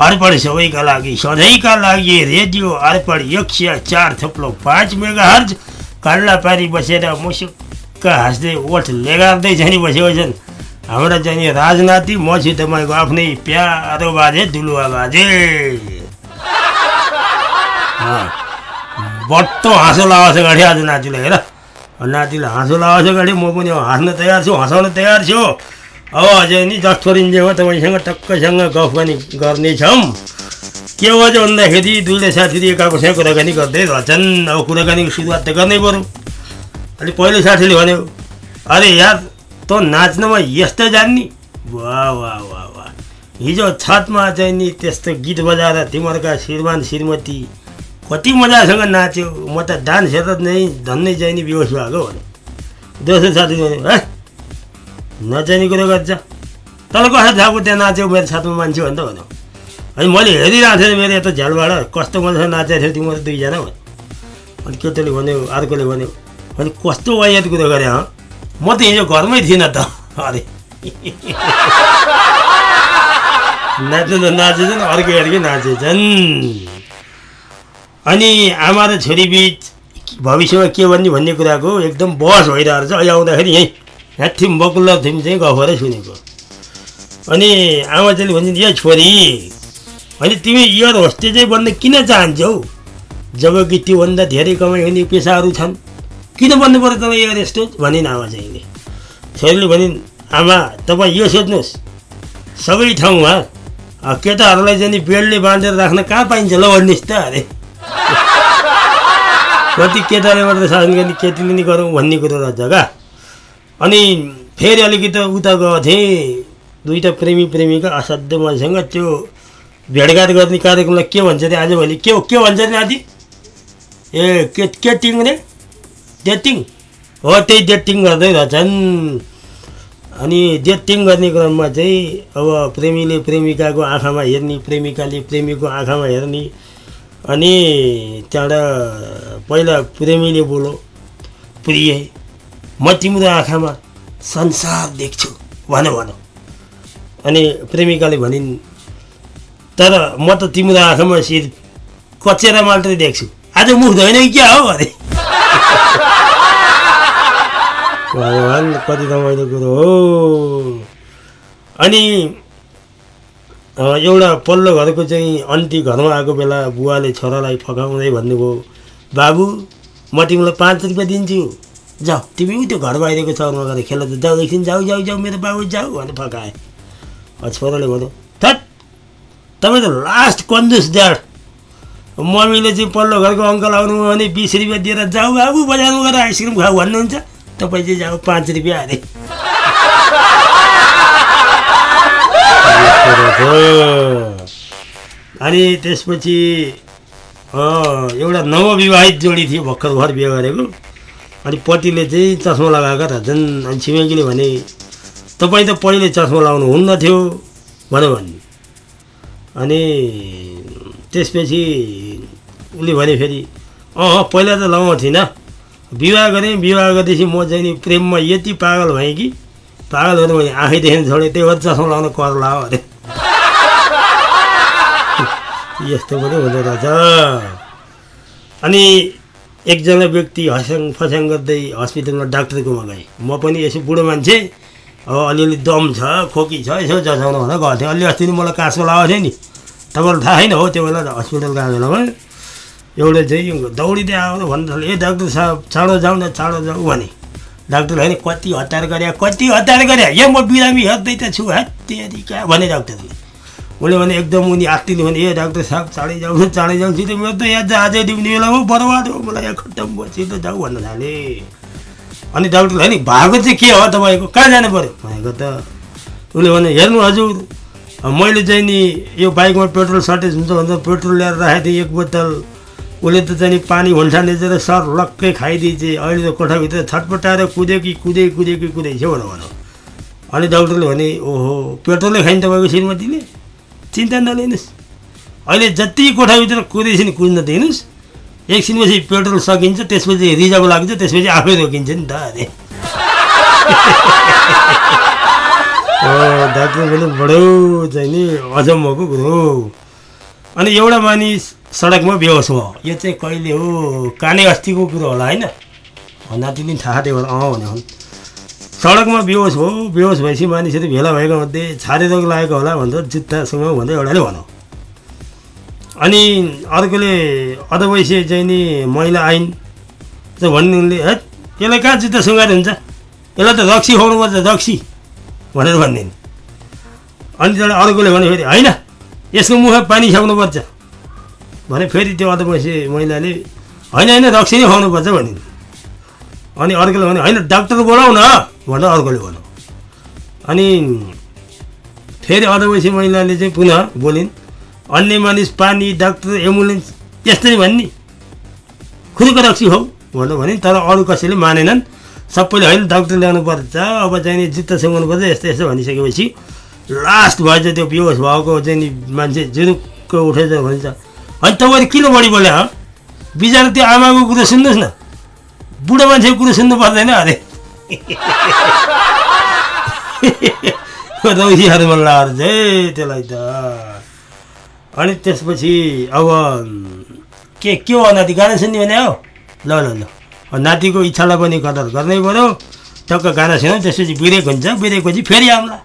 अर्पण सबैका लागि सधैँका लागि रेडियो अर्पण सय चार थुप्लो पाँच मेगा हर्ज कल्ला पारी बसेर मुसुक्क हाँस्दै ओठ लेगार्दै चाहिँ नि बसेको छन्। हाम्रा चाहिँ नि राजनाति म छु तपाईँको आफ्नै प्यारो बाजे दुलुवा बाजे। बट्टो हाँसो लगाउँछ गाडी आज नातिलाई हेर। नातिलाई हाँसो लगाउँछ गाडी म पनि हाँस्न तयार छु हँसाउन तयार छु। अब अझै नि जसफोरिन्जेमा तपाईँसँग टक्कसँग गफ पनि गर्नेछौँ। के हो चाहिँ भन्दाखेरि दुईवटा साथीले एकाकोसँग कुराकानी गर्दै रहेछन् अब कुराकानीको सुरुवात त गर्नै पऱ्यो अनि पहिलो साथीले भन्यो अरे यार तँ नाच्नमा यस्तो जान्ने? वाह वाह वाह वाह हिजो छतमा चाहिँ नि त्यस्तो गीत बजाएर तिमीहरूका श्रीमान श्रीमती कति मजासँग नाच्यो। म त डान्स हेर्दा नै धन्नै चाहिँ नि बेहोस भएको भने दोस्रो साथीले भन्यो है नचाहिने कुरो गर्छ। तँलाई कसरी थाहा त्यहाँ नाच्यो मेरो छतमा मान्छे भन्दा भन्यो अनि मैले हेरिरहेको थिएँ मेरो यता झ्यालबाट कस्तो मजासँग नाचेको थियो तिमीहरू दुईजना भन्यो अनि केटोले भन्यो अर्कोले भन्यो अनि कस्तो वायत कुरो गरे हँ? म त हिजो घरमै थिइनँ त। अरे। नाच्नु त नाचेछन् अर्कै अर्कै नाचेछन्। अनि आमा र छोरी बिच भविष्यमा के भन्ने भन्ने कुराको एकदम बहस भइरहेको छ अहिले आउँदाखेरि यहीँ यहाँ थिम बकुल्ला थिम चाहिँ गफरै सुनेको। अनि आमा चाहिँ भन्छ यो छोरी होइन तिमी एयर होस्टेजै बन्न किन चाहन्छौ? जबकि त्योभन्दा धेरै कमाइ हुने पेसाहरू छन् किन बन्नु पऱ्यो तपाईँ एयर होस्टेज? भनिन् आमा चाहिँले छोरीले भनिन् आमा तपाईँ यो सोध्नुहोस् सबै ठाउँमा केटाहरूलाई चाहिँ नि बेडले बाँधेर राख्न कहाँ पाइन्छ ल भन्नुहोस् त अरे। कति केटाले मात्रै शासन गर्ने केटीले नि गरौँ भन्ने कुरो रहेछ क्या अनि फेरि अलिकति उता गएको थिएँ। दुईवटा प्रेमी प्रेमिका असाध्य मसँग त्यो भेटघाट गर्ने कार्यक्रमलाई के भन्छ अरे आजभोलि के के भन्छ अरे नाति ए के केटिङ रे? डेटिङ हो त्यही डेटिङ गर्दै रहेछन् अनि डेटिङ गर्ने क्रममा चाहिँ अब प्रेमीले प्रेमिकाको आँखामा हेर्ने प्रेमिकाले प्रेमीको आँखामा हेर्ने। अनि त्यहाँबाट पहिला प्रेमीले बोलो प्रिय म तिम्रो आँखामा संसार देख्छु भन भन। अनि प्रेमिकाले भनिन् तर म त तिम्रो आँखामा सिर कचेरा मात्रै देख्छु। आज मुख धोइन कि क्या हो? अरे भगवान् कति रमाइलो कुरो हो। अनि एउटा पल्लो घरको चाहिँ अन्टी घरमा आएको बेला बुवाले छोरालाई फकाउँदै भन्नुभयो बाबु म तिमीलाई पाँच रुपियाँ दिन्छु। जाऊ तिमी उ त्यो घर बाहिरको चौरमा गएर खेल त जाऊ एकछिन जाऊ जाऊ जाऊ मेरो बाबु जाऊ भनेर फकाए छोराले भन्यो थट तपाईँ त लास्ट कन्जुस ड्याड मम्मीले चाहिँ पल्लो घरको अङ्कल आउनु भने बिस रुपियाँ दिएर जाऊ बाबु बजारमा गएर आइसक्रिम खाऊ भन्नुहुन्छ तपाईँ चाहिँ जाऊ पाँच रुपियाँ अरे अनि त्यसपछि एउटा नवविवाहित जोडी थियो भर्खर घर बिहे गरेको अनि पतिले चाहिँ चस्मा लगाएका रहेछन् अनि छिमेकीले भने तपाईँ त पहिले चस्मा लाउनु हुन्न थियो भन्यो भने। अनि त्यसपछि उसले भने फेरि अँ पहिला त लाउनु थिइनँ। विवाह गरेँ विवाह गरेपछि म चाहिँ नि प्रेममा यति पागल भएँ कि पागल भएर मैले आँखै देखेर छोडेँ त्यही भएर चस्मा लाउनु कर लाओ अरे। यस्तो पनि हुँदो रहेछ। अनि एकजना व्यक्ति हस्याङ फस्याङ गर्दै हस्पिटलमा डाक्टरकोमा गएँ। म पनि यसो बुढो मान्छे अब अलिअलि दम छ खोकी छ यसो जचाउनु भनेर गएको थिएँ। अलि अस्ति नै मलाई कासको लगाएको थियो नि। तपाईँलाई थाहा छैन हो त्यो बेला हस्पिटल गएको बेलामा। एउटा चाहिँ दौडिँदै आउँदा भन्नु ए डाक्टर साहब चाँडो जाउँ न चाँडो जाउँ भने। डाक्टर होइन कति हतार गरे कति हतार गरे ए म बिरामी हेर्दै त छु हत्तेरिका भने डाक्टरले। उसले भने एकदम उनी आत्तिले भने ए डाक्टर साहब चाँडै जाउँ न चाँडै जाउँ छिटो मेरो त यहाँ जहाजै डुब्ने बेलामा बर्बाद हो मलाई यहाँ खट्टम छिटो जाउँ भन्न थालेँ अनि डाक्टरले नि भएको चाहिँ के हो तपाईँको कहाँ जानु पऱ्यो भनेको त उसले भने हेर्नु हजुर मैले चाहिँ नि यो बाइकमा पेट्रोल सर्टेज हुन्छ भनेर पेट्रोल ल्याएर राखेको थिएँ एक बोतल उसले त चाहिँ नि पानी हुन्ठा निचेर सर लक्कै खाइदिएछ अहिले त कोठाभित्र छटपटाएर कुद्यो कि कुदे कुदे कि कुदै छ भनेर भनौँ अनि डाक्टरले भने ओहो पेट्रोलै खाइन् तपाईँको श्रीमतीले चिन्ता नलिनुहोस्। अहिले जति कोठाभित्र कुदैछ नि कुद्न दिनुहोस्। एकछिनपछि पेट्रोल सकिन्छ त्यसपछि रिजर्भ लाग्छ त्यसपछि आफै रोकिन्छ नि त अरे डाक्टर पनि बडो चाहिँ नि अचम्मको कुरो अनि एउटा मानिस सडकमा बेहोस भयो। यो चाहिँ कहिले हो? काने अस्तिको कुरो होला होइन? नाति नि थाहा थियो अँ भने सडकमा बेहोस हो बेहोस भएपछि मानिसहरू भेला भएको मध्ये छारे रोग लागेको होला भनेर जुत्तासँग भन्दै एउटाले भनौँ। अनि अर्कोले अधवैसे चाहिँ नि महिला आइन् त भन्ने उनले है यसलाई कहाँ जुत्ता सुँगार हुन्छ? यसलाई त रक्सी खुवाउनुपर्छ रक्सी भनेर भनिदिन् अनि त्यहाँबाट अर्कोले भने फेरि होइन यसको मुख पानी खाउनुपर्छ भने फेरि त्यो अधवैसे महिलाले होइन होइन रक्सी नै खुवाउनुपर्छ भनिन् अनि अर्कोले भने होइन डाक्टर बोलाउ न। भनेर अर्कोले भनौँ अनि फेरि अधवैसी महिलाले चाहिँ पुनः बोलिन् अन्य मानिस पानी डाक्टर एम्बुलेन्स यस्तै भन्ने। खुरुको रक्सी हो। भनेर भने तर अरू कसैले मानेनन्। सबैले होइन डाक्टर ल्याउनु पर्छ अब चाहिँ नि जुत्ता सुँगाउनु पर्छ यस्तो यस्तो भनिसकेपछि लास्ट भएछ त्यो बेहोस भएको चाहिँ नि मान्छे जुरुक्क उठेछ भन्छ अनि तपाईँले किन बढी बोले ह? बिचरा त्यो आमाको कुरो सुन्नुहोस् न। बुढो मान्छेको कुरो सुन्नु पर्दैन अरे। रौसीहरू मन लाग्छ है त्यसलाई त। अनि त्यसपछि अब के के हो नाति गाना सुन्ने भने हो? ल ल ल। नातिको इच्छालाई पनि कदर गर्नै पऱ्यो टक्क गाना सुनौँ त्यसपछि बिरेक हुन्छ। बिरेकपछि फेरि आउँला।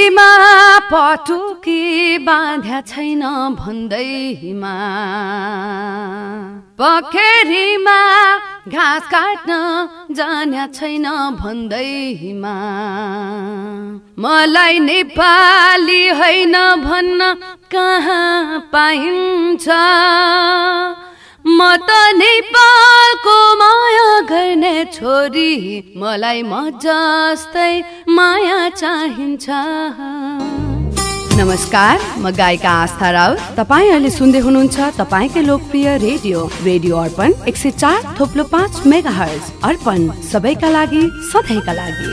चौबन्दीमा पटुकी बाँध्या छैन भन्दैमा पखेरीमा घाँस काट्न जान्या छैन भन्दैमा मलाई नेपाली होइन भन्न कहाँ पाइन्छ? म त नेपालको माया गर्ने छोरी मलाई म जस्तै माया चाहिन्छ। नमस्कार म गायिका आस्था राउत तपाईँ अहिले सुन्दै हुनुहुन्छ तपाईँकै लोकप्रिय रेडियो रेडियो अर्पण एक सय चार थोप्लो पाँच मेगा हर्ज अर्पण सबैका लागि सधैँका लागि।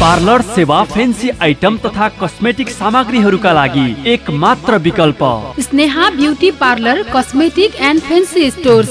पार्लर, सेवा फेन्सी आइटम तथा कस्मेटिक सामग्रीहरूका लागि एक मात्र विकल्प। Sneha beauty parlour, cosmetic and fancy stores.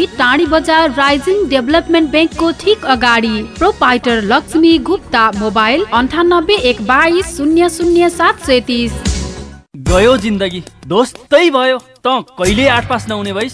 टाढी बजार राइजिङ डेभलपमेन्ट ब्याङ्कको ठिक अगाडि। प्रोपाइटर लक्ष्मी गुप्ता मोबाइल अन्ठानब्बे एक बाइस शून्य शून्य सात सय तिस गयो जिन्दगी। दोस्तै भयो। त कहिले आठ पास नहुने भइस?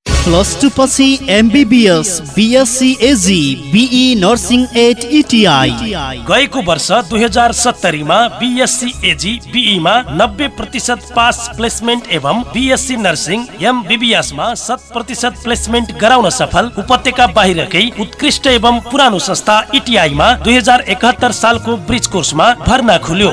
प्लस टू पछि MBBS BSc AG BE nursing at ITI गएको वर्ष दुई हजार सत्तरीमा बिएससी एजी बिईमा नब्बे प्रतिशत पास प्लेसमेन्ट एवं बिएससी नर्सिङ एमबिबिएसमा शत प्रतिशत प्लेसमेन्ट गराउन सफल। उपत्यका बाहिरकै उत्कृष्ट एवं पुरानो संस्था इटिआईमा दुई हजार सालको ब्रिज कोर्समा भर्ना खुल्यो।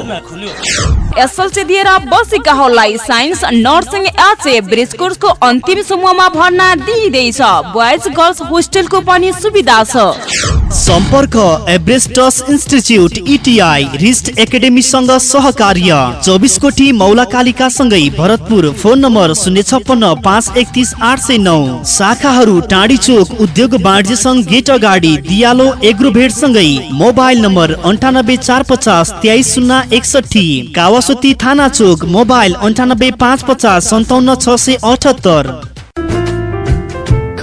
एसएलसी दिएर बसेकाहरूलाई साइन्स नर्सिङ एचए ब्रिज कोर्सको अन्तिम समूहमा भर्ना दिइँदैछ। बोइज गर्ल्स होस्टेलको पनि सुविधा छ। सम्पर्क एभरेस्टस इन्स्टिच्युट इटिआई रिस्ट एकाडेमीसँग सहकार्य। चौबिस कोटी मौला कालिकासँगै भरतपुर फोन नम्बर शून्य छप्पन्न पाँच एकतिस आठ सय नौ। शाखाहरू टाढी चोक उद्योग वाणिज्य सङ्घ गेट अगाडि दियालो एग्रोभेट सँगै मोबाइल नम्बर अन्ठानब्बे चार पचास तेइस शून्य एकसठी कावासोती थाना चोक मोबाइल अन्ठानब्बे पाँच पचास सन्ताउन्न छ सय अठहत्तर।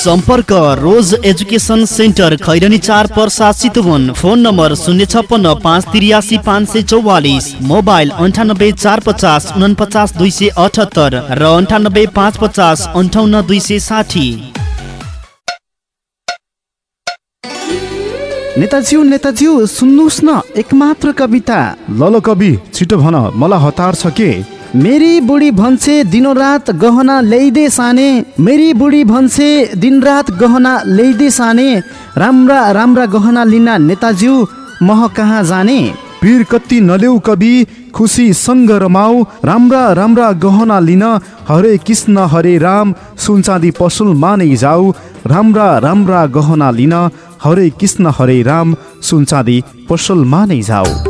सम्पर्क रोज एजुकेसन सेन्टर खैरनी चार पर्सा चितवन फोन नम्बर शून्य छप्पन्न पाँच त्रियासी पाँच सय चौवालिस। मोबाइल अन्ठानब्बे चार पचास उनपचास दुई सय अठहत्तर र अन्ठानब्बे पाँच पचास अन्ठाउन्न दुई सय साठी। नेताज्यू नेताज्यू सुन्नुहोस् न एकमात्र कविता। ल ल कवि छिटो भन मलाई हतार छ के? मेरी बुढी भन्छे दिनरात गहना ल्याइदे साने। मेरी बुढी भन्छे दिनरात गहना ल्याइदे साने। राम्रा राम्रा गहना लिन नेताज्यू मह कहाँ जाने? पीर कति नलेउ कवि खुसी सङ्ग रमाऊ। राम्रा राम्रा गहना लिन हरे कृष्ण हरे राम। सुनचाँदी पसलमा नै जाऊ। राम्रा राम्रा गहना लिन हरे कृष्ण हरे राम। सुनचाँदी पसलमा नै जाऊ।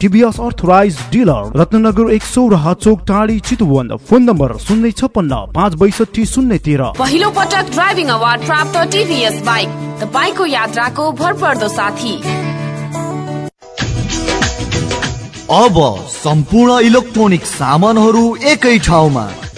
टिभीएस अर्थराइज डिलर रत्नगर एक सौ र चोक टाढी चितुवन फोन नम्बर शून्य छप्पन्न पाँच बैसठी शून्य तेह्र। पहिलो पटक ड्राइभिङ अवार्ड प्राप्त टिभीएस बाइक तपाईँको यात्राको भरपर्दो साथी। अब सम्पूर्ण इलेक्ट्रोनिक सामानहरू एकै ठाउँमा।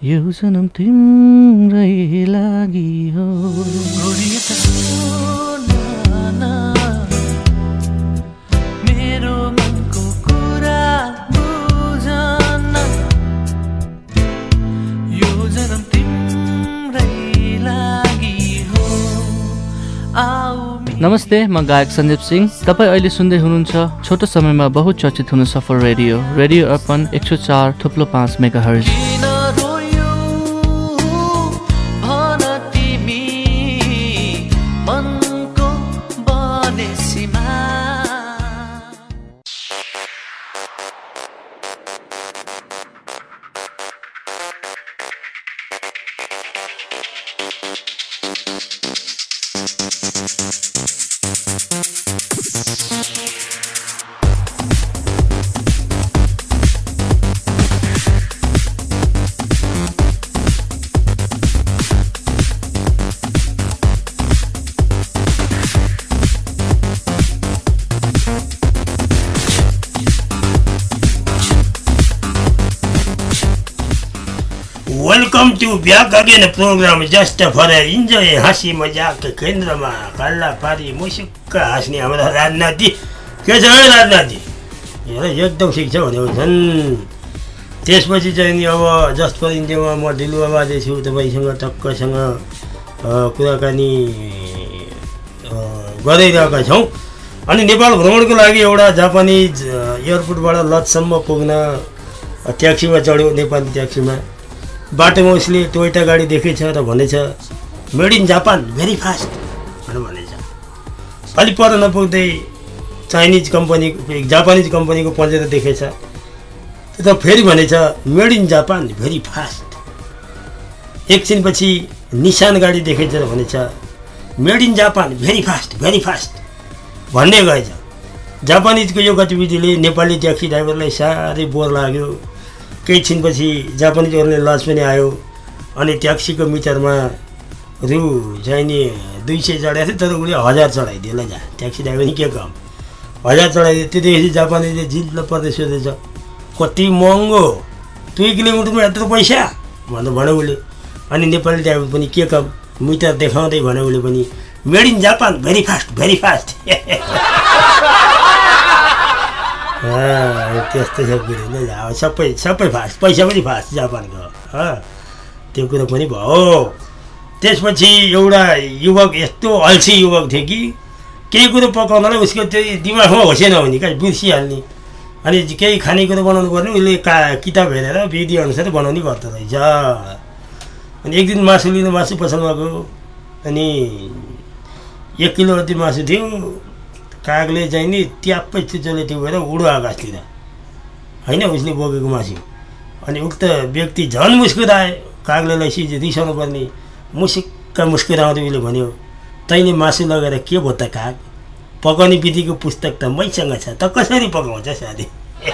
यो जन्म तिम्रै लागि हो नमस्ते म गायक सन्दीप सिंह तपाईँ अहिले सुन्दै हुनुहुन्छ छोटो समयमा बहुत चर्चित हुन सफल रेडियो रेडियो अर्पण एक सौ चार थुप्लो पाँच megahertz again program just for enjoy हाँसी मजाक केन्द्रमा कल्ला पारी मुसुक्क हाँस्ने हाम्रो राजनाथी के छ है राजनाथी एकदम ठिक छ भने छन् त्यसपछि चाहिँ नि अब जस्ट फर इन्डियामा म ढिलुवा बाजे छु तपाईँसँग टक्कसँग कुराकानी अ, गरिरहेका छौँ अनि नेपाल भ्रमणको लागि एउटा जापानिज एयरपोर्टबाट लजसम्म पुग्न ट्याक्सीमा चढ्यो नेपाली ट्याक्सीमा बाटोमा उसले टोयोटा गाडी देखेछ र भनेछ made in Japan very fast भनेर भनेछ। अलिक पर नपुग्दै चाइनिज कम्पनी जापानिज कम्पनीको पञ्चायत देखेछ। त्यो त फेरि भनेछ made in Japan very fast एकछिनपछि Nissan गाडी देखेछ र भनेछ made in Japan very fast very fast भन्ने गएछ। जापानिजको यो गतिविधिले नेपाली ट्याक्सी ड्राइभरलाई साह्रै बोर लाग्यो। केही छिनपछि जापानिजहरूले लज पनि आयो अनि ट्याक्सीको मिटरमा रु नि दुई सय चढाएको थियो तर उसले हजार चढाइदियो। ल जा ट्याक्सी ड्राइभर नि के काम? हजार चढाइदियो त्यतिखेर जापानिजले जिल्ल पर्दै सोधेछ कति महँगो? दुई किलोमिटरमा यत्रो पैसा? भनेर भन्यो उसले। अनि नेपाली ड्राइभर पनि के काम? मिटर देखाउँदै भन्यो उसले पनि made in Japan very fast very fast. त्यस्तै छ कुरो नै अब सबै सबै फास्ट पैसा पनि फास्ट जापानको त्यो कुरो पनि भयो। त्यसपछि एउटा युवक यस्तो अल्छी युवक थियो कि केही कुरो पकाउनलाई उसको त्यही दिमागमा होसेन भने कहाँ बिर्सिहाल्ने अनि केही खानेकुरो बनाउनु पर्ने उसले का किताब हेरेर विधि अनुसार बनाउने गर्दो रहेछ अनि एक दिन मासु लिनु मासु पसलमा गयो। अनि एक किलो जति मासु थियो कागले चाहिँ नि ट्याप्पै चुच्चोले टिपेर उडो आकाशतिर होइन उसले बोकेको मासु अनि उक्त व्यक्ति झन् मुस्कुराए कागलेलाई सिज रिसाउनु पर्ने। मुसिक्क मुस्कुराउँदै उसले भन्यो तैँले मासु लगेर के भयो त काग? पकाउने विधिको पुस्तक त मैसँग छ त कसरी पकाउँछ साथी?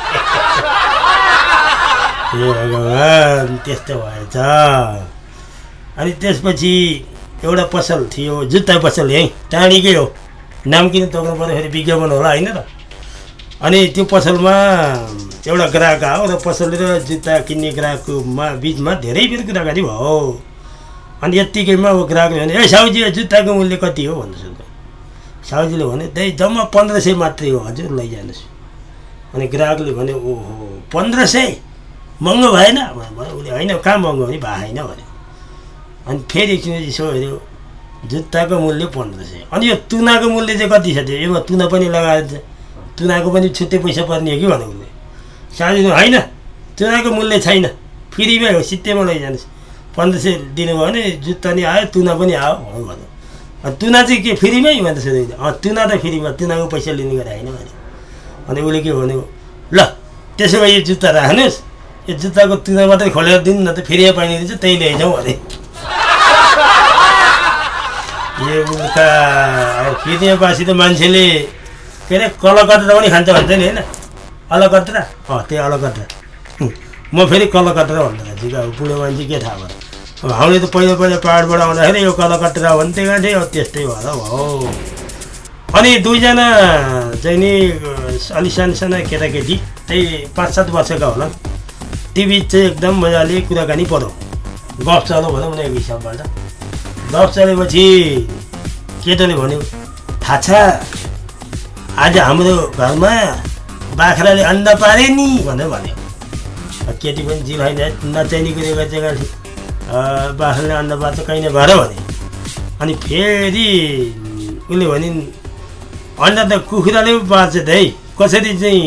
ए भगवान् त्यस्तो भएछ। अनि त्यसपछि एउटा पसल थियो जुत्ता पसल यहीँ टाढीकै हो। नाम किन तोक्नु पऱ्यो? फेरि विज्ञापन होला होइन र? अनि त्यो पसलमा एउटा ग्राहक आयो र पसलले र जुत्ता किन्ने ग्राहकको मा बिचमा धेरै बेर कुराकानी भयो। अनि यत्तिकैमा अब ग्राहकले भने ए साउजी जुत्ताको मूल्य कति हो? भन्नु सोध्दा साउजीले भने त्यही जम्मा पन्ध्र सय मात्रै हो हजुर लैजानुहोस्। अनि ग्राहकले भने ओहो पन्ध्र सय? महँगो भएन? उसले होइन कहाँ महँगो भने भए होइन भने। अनि फेरि एकछिन यसो हेऱ्यो जुत्ताको मूल्य पन्ध्र सय अनि यो तुनाको मूल्य चाहिँ कति छ त्यो? यसमा तुना पनि लगाएर तुनाको पनि छुट्टै पैसा पर्ने हो कि भने उसले साँझ होइन। तुनाको मूल्य छैन। फ्रीमै हो सित्तैमा लैजानुहोस्। पन्ध्र सय दिनुभयो भने जुत्ता नि आयो तुना पनि आयो भन्यो अनि तुना चाहिँ के फ्रीमै भनेर सोधेको अँ तुना त फ्रीमा तुनाको पैसा लिने गरेर होइन भने। अनि उसले के भन्यो ल त्यसो भए यो जुत्ता राख्नुहोस्। यो जुत्ताको तुना मात्रै खोलेर दिनु न त फ्रीमा पाइने रहेछ त्यही ल्याइजाउँ भने। यो उल्का अब फिर्नियापासी त मान्छेले के अरे कलकत्रा पनि खान्छ भन्छ नि होइन? अलकत्रा? अँ त्यही अलकत्रा। म फेरि कलकत्रा रहेछु अब बुढो मान्छे के थाहा भयो? अब हामीले त पहिला पहिला पाहाडबाट आउँदाखेरि यो कलकत्रा भन्थे गाँथे अब त्यस्तै भएर हो अनि दुईजना चाहिँ नि अलि सानो सानो केटाकेटी त्यही पाँच सात वर्षका होला। बिच चाहिँ एकदम मजाले कुराकानी पऱ्यो गफ चलो भनौँ न एक हिसाबबाट। गफ चलेपछि केटाले भन्यो थाहा छ आज हाम्रो घरमा बाख्राले अन्डा पारे नि भनेर भन्यो। केटी पनि जिलाइ नचाहिने कुरो बाख्राले अन्डा पार्छ कहीँ न भएर भने अनि फेरि उसले भने अन्डा त कुखुराले पो पार्छ त है कसरी चाहिँ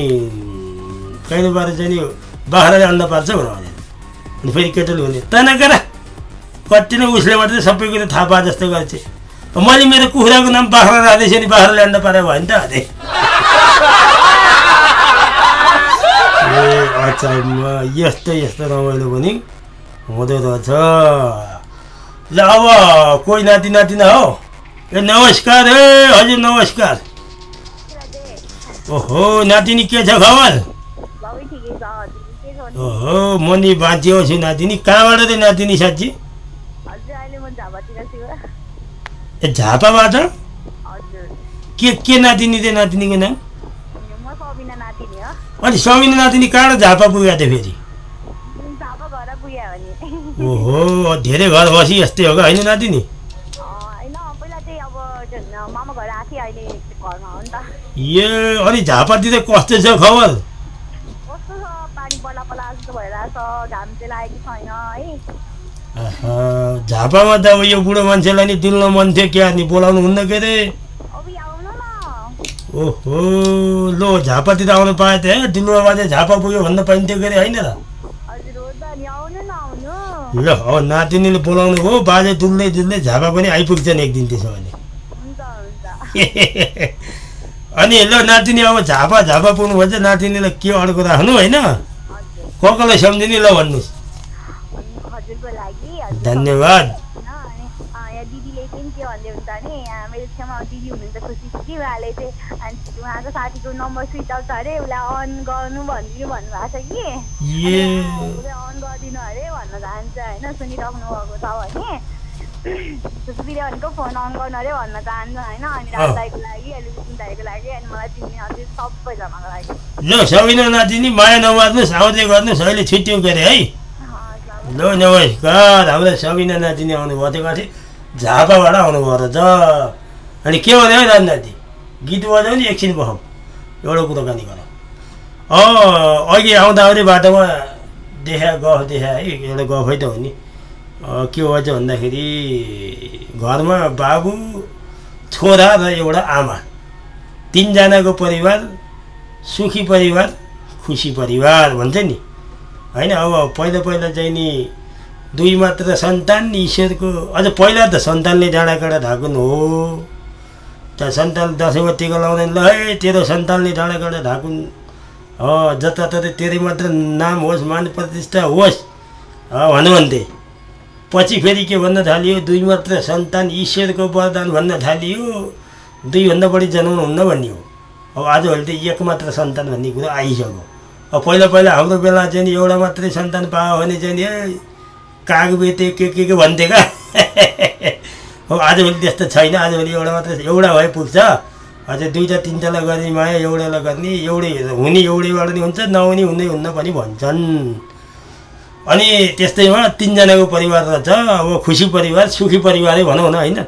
कहीँ न पारेर चाहिँ नि बाख्राले अन्डा पार्छ भनेर भने अनि फेरि केटोले भने त कति नै उसले मात्रै सबै कुरो थाहा पाए जस्तो गर्छ मैले मेरो कुखुराको नाम बाख्रा राख्दैछु नि बाख्राले अन्डा पारे भयो नि त अझै ए अच्छा म यस्तो यस्तो रमाइलो पनि हुँदो रहेछ। ल अब कोही नाति नातिना हो? ए नमस्कार ए हजुर नमस्कार। ओहो नातिनी के छ खबर? ओहो म नि बाँचियो छु नातिनी। कहाँबाट चाहिँ नातिनी साँच्ची ए झापाबाट? के के नातिनी त्यो नातिनीको नाम? अनि समिना नातिनी कहाँबाट झापा पुगेको थियो फेरि? ओहो धेरै घर बसी यस्तै हो क्या होइन नातिनी? ए अनि झापातिर कस्तो छ खबर? आहा, झापामा त अब यो बुढो मान्छेलाई नि डुल्न मन थियो क्या नि बोलाउनु हुन्न के अरे ओहो लो झापातिर आउनु पाए त है डुल्नुमा बाजे झापा पुग्यो भन्न पाइन्थ्यो के अरे होइन र? ल अब नातिनीले बोलाउनु भयो बाजे डुल्दै डुल्दै झापा पनि आइपुग्छन् एक दिन त्यसो भने। अनि ल नातिनी अब झापा झापा पुग्नु भन्छ नातिनीलाई के अड्को राख्नु होइन? को कोलाई सम्झिने ल भन्नुहोस्। धन्यवाद दिदीले के भन्दै हुन्छ भने अँ, मेरो छेउमा दिदी हुनुहुन्छ खुसी खुसी उहाँले चाहिँ अनि उहाँको साथीको नम्बर स्विच अरे उसलाई अन गर्नु भनिदिनु भन्नुभएको छ कि ए उसले अन गरिदिनु अरे भन्न चाहन्छ होइन सुनिराख्नु भएको छ भने फोन अन गर्नु अरे भन्न चाहन्छ होइन अनि अँ। राजदाईको लागि अनि विपिन दाईको लागि अनि मलाई चिन्ने हजुर सबैजनाको लागि ल सबिना नातिनी माया नमार्नुहोस् आउँदै गर्नुहोस् अहिले छुट्यौँ अरे है ल नमस्कार हाम्रो सबिना नातिनी आउनु भएको थियो कति झापाबाट आउनुभयो रहेछ अनि के भन्यो है राजनाति गीत बजाऊ नि एकछिन बसाउँ एउटा कुराकानी गर अघि आउँदाखेरि बाटोमा देखा गफ देखा है एउटा गफै त हो नि के भएछ भन्दाखेरि घरमा बाबु छोरा र एउटा आमा तिनजनाको परिवार सुखी परिवार खुसी परिवार भन्छ नि होइन अब पहिला पहिला चाहिँ नि दुई मात्र सन्तान ईश्वरको अझ पहिला त सन्तानले डाँडा काँडा ढाकुन हो। त सन्तान दसैँमा टिका लाउँदैन ल है तेरो सन्तानले डाँडा काँडा ढाकुन। हो जताततै तेरै मात्र नाम होस् मान प्रतिष्ठा होस्। अँ, भन्नु भन्थे। पछि फेरि के भन्न थालियो? दुई मात्र सन्तान ईश्वरको वरदान भन्न थालियो। दुईभन्दा बढी जन्माउनु हुन्न भनियो। अब आजभोलि त एक मात्र सन्तान भन्ने कुरो आइसक्यो। पहिला पहिला हाम्रो बेला चाहिँ एउटा मात्रै सन्तान पायो भने चाहिँ ए काग बेते के के के भन्थे क्या अब आजभोलि त्यस्तो छैन। आजभोलि एउटा मात्रै एउटा भए पुग्छ। अझै दुईवटा तिनवटालाई गर्ने माया एउटालाई गर्ने एउटै हुने एउटैबाट नि हुन्छ नहुने हुँदै हुन्न पनि भन्छन्। अनि त्यस्तैमा तिनजनाको परिवार रहेछ। अब खुसी परिवार सुखी परिवारै भनौँ न होइन।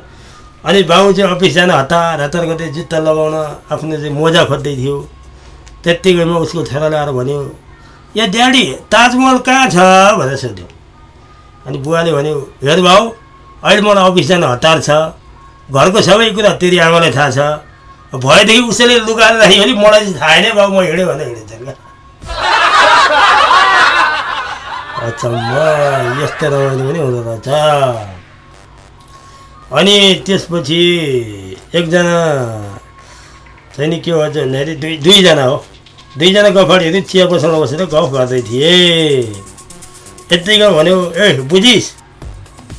अनि बाबु चाहिँ अफिस जान हतार हतार गर्दै जुत्ता लगाउन आफ्नो चाहिँ मोजा खोज्दै थियो। त्यत्तिकैमा उसको छोराले आएर भन्यो या ड्याडी ताजमहल कहाँ छ? भनेर सोध्यो। अनि बुवाले भन्यो हेर भाउ अहिले मलाई अफिस जान हतार छ। घरको सबै कुरा तेरि आमालाई थाहा छ। भएदेखि उसैले लुगाएर राख्यो भने मलाई चाहिँ थाहा छैन बाबु म हिँडेँ भनेर हिँडिन्छ क्या अचम्म यस्तो रमाइलो पनि हुँदो रहेछ। अनि त्यसपछि एकजना चाहिँ के भन्छ भन्दाखेरि दुई दुईजना हो। दुईजना गफाडीहरू चिया पसलमा बसेर गफ गर्दै थिए। यत्तिकै भन्यो ए बुझिस्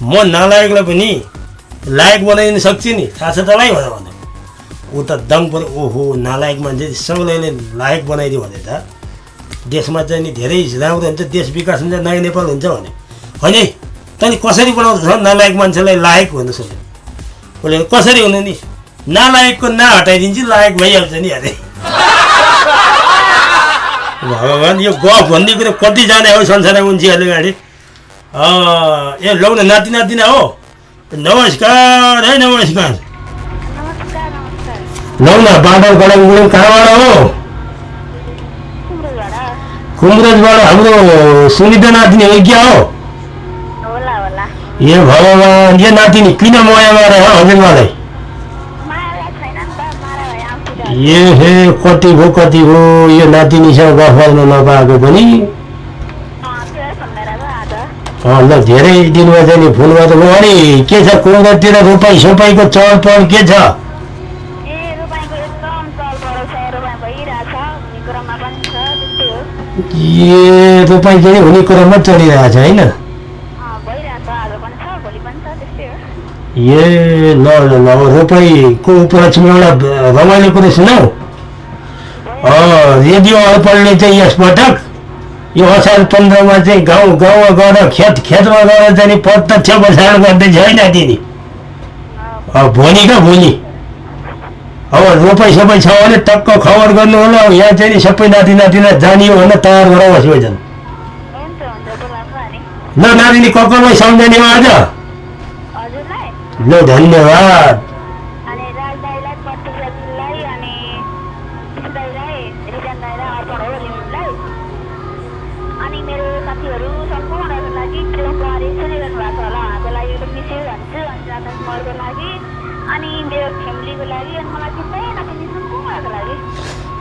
म नालायकलाई पनि लायक बनाइदिनु सक्छु नि। थाहा छ तँलाई? भनेर भन्यो। ऊ त दङ पऱ्यो ओहो नालायक मान्छे सबैले लायक बनाइदियो भने त देशमा चाहिँ नि धेरै राम्रो हुन्छ देश विकास हुन्छ नयाँ नेपाल हुन्छ भने। होइन है? तैँले कसरी बनाउँदैछ नालायक मान्छेलाई लायक भन्नु सोध्यो। उसले कसरी हुनु नि? नालायकको ना हटाइदिन्छु लायक भइहाल्छ नि अरे। भगवान् यो गफ भन्ने कुरो कति जाने हो संसारमा मान्छेहरूले गाडी? ए लौ न नाति नातिना हो। नमस्कार है नमस्कार। लौ न बाँदर गडम गुडम कहाँबाट हो? कुमरजबाट हाम्रो सुनिता नातिनी हो क्या हो? ए भगवान् यो नातिनी किन माया मारे हजुर मलाई ए हे कति भो कति भो यो नातिनीसँग गफ गर्न नपाएको पनि ल धेरै दिनमा चाहिँ नि फोन गर्नु अनि के छ कुमरतिर रोपाइ सोपाइको चहल के छ? ए रोपाइ चाहिँ हुने क्रममा चलिरहेछ होइन? ए ल ल ल रोपाइको उपलक्ष्यमा एउटा रमाइलो कुरो सुनौ रेडियो अर्पणले चाहिँ यसपटक यो असार पन्ध्रमा चाहिँ गाउँ गाउँमा गएर खेत खेतमा गएर चाहिँ प्रत्यक्ष प्रसारण गर्दैछ है नातिनी भोलि क्या भोलि अब रोपाइ सबै छ भने टक्क खबर गर्नु होला यहाँ चाहिँ सबै नाति नातिना जानियो भने तयार बसिरहेछन् ल नातिनी कक्करलाई सम्झने हो। आज ल धन्यवाद।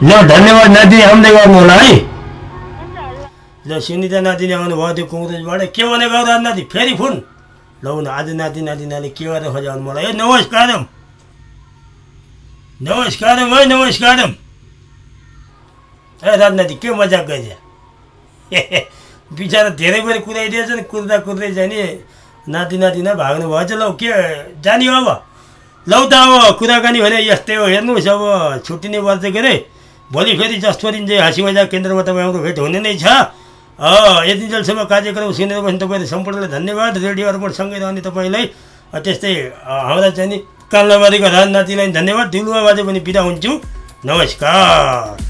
ल धन्यवाद नाति आउँदै गर्नु होला है। ल सुनिता नातिले आउनुभयो त्यो कुङ्रेजबाट के भनेको नाति? फेरि फोन। लौ न आज नाति नाति नानी के गरेर खोज्यो भने मलाई? ए नमस्कारम। नमस्कारम है नमस्कारम। ए राजनाति के मजाक गरिदिए बिचरा धेरै बेर कुदाइदिएछन् कुद्दा कुद्दै जाने। नाति नाति नै भाग्नु भएछ लौ के जाने अब? लौ त अब कुराकानी भने यस्तै हो हेर्नुहोस् अब छुट्टिने वर्ष के अरे भोलि फेरि दिन चाहिँ हाँसी मजा केन्द्रमा तपाईँ भेट हुने नै छ। यतिजेलसम्म कार्यक्रम सुनेर पनि तपाईँले सम्पूर्णलाई धन्यवाद रेडियो अर्पण सँगै रहने तपाईँलाई त्यस्तै हाम्रा चाहिँ नि कालनाबारीको राजनातिलाई धन्यवाद दिलुवाबाटै पनि बिदा हुन्छु नमस्कार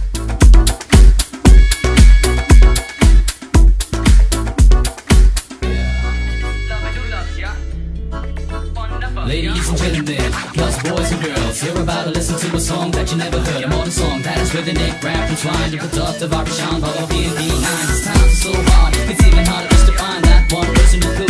Ladies and gentlemen, plus boys and girls, you're about to listen to a song that you never heard. A modern song that is rhythmic, rap, and twine. You put up the vibration of a B&B 9. so hard, it's even harder just to find that one person who could.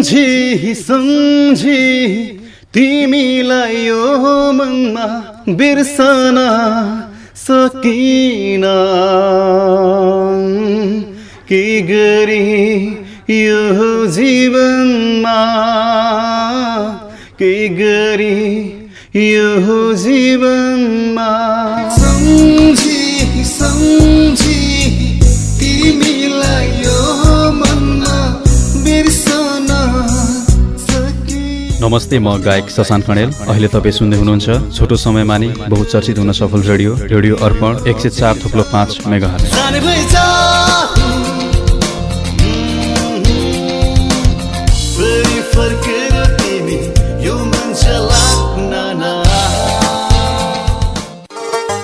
सम्झी सम्झी तिमीलाई यो मनमा बिर्सन सकिन। के गरी यो जीवनमा के गरी यो जीवनमा। सम्झी सम्झी। नमस्ते म गायक शशाङ्क कणेल। अहिले तपाईँ सुन्दै हुनुहुन्छ छोटो समयमा नै बहुचर्चित हुन सफल रेडियो रेडियो अर्पण एक सय चार थुप्लो पाँच मेगा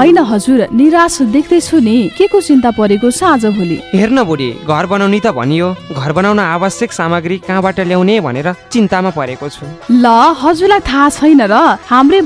होइन हजुर निराश देख्दैछु नि। के को चिन्ता परेको छ आज भोलि? हेर्न बुढी घर बनाउने त भनियो। घर बनाउन आवश्यक सामग्री कहाँबाट ल्याउने भनेर चिन्तामा परेको छु। ल हजुरलाई थाहा छैन र। हाम्रै